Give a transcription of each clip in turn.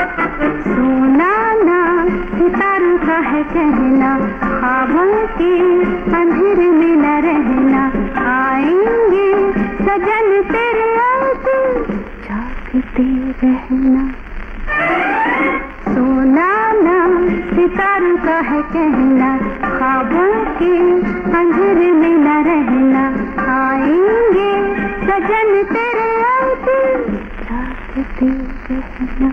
सोना ना सितारों का है कहना ख्वाबों के अंधेरे जागते रहना। सोना ना, सितारों का है कहना। खाबों के अंधेरे में न रहना। आएँगे सजन तेरे आते जागते रहना।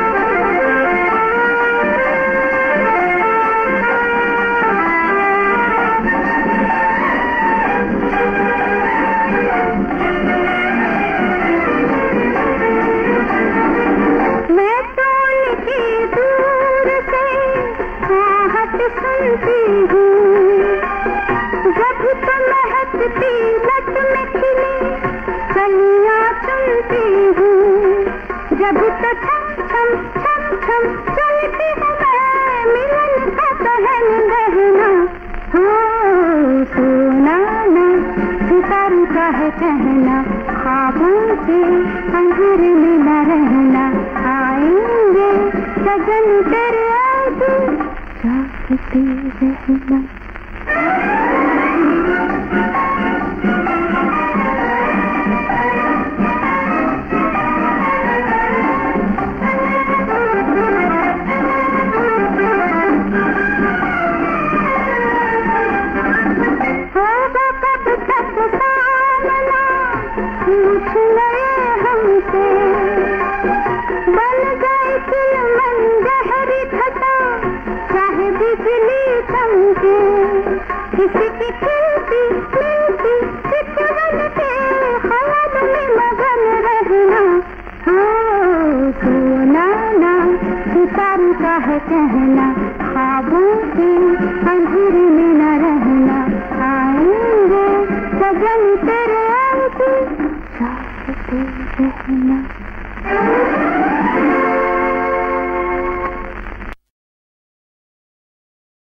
कहना ख्वाबों के अंधेरे में जागते रहना बन गए मन गहरी चाहे बिजली चमके किसी की खिलती चितवन के ख्वाब में मगन रहना। हो, सोना ना सितारों का है कहना। ख्वाबों के अंधेरे में न रहना। आएँगे सजन तेरे आगे जागते रहना।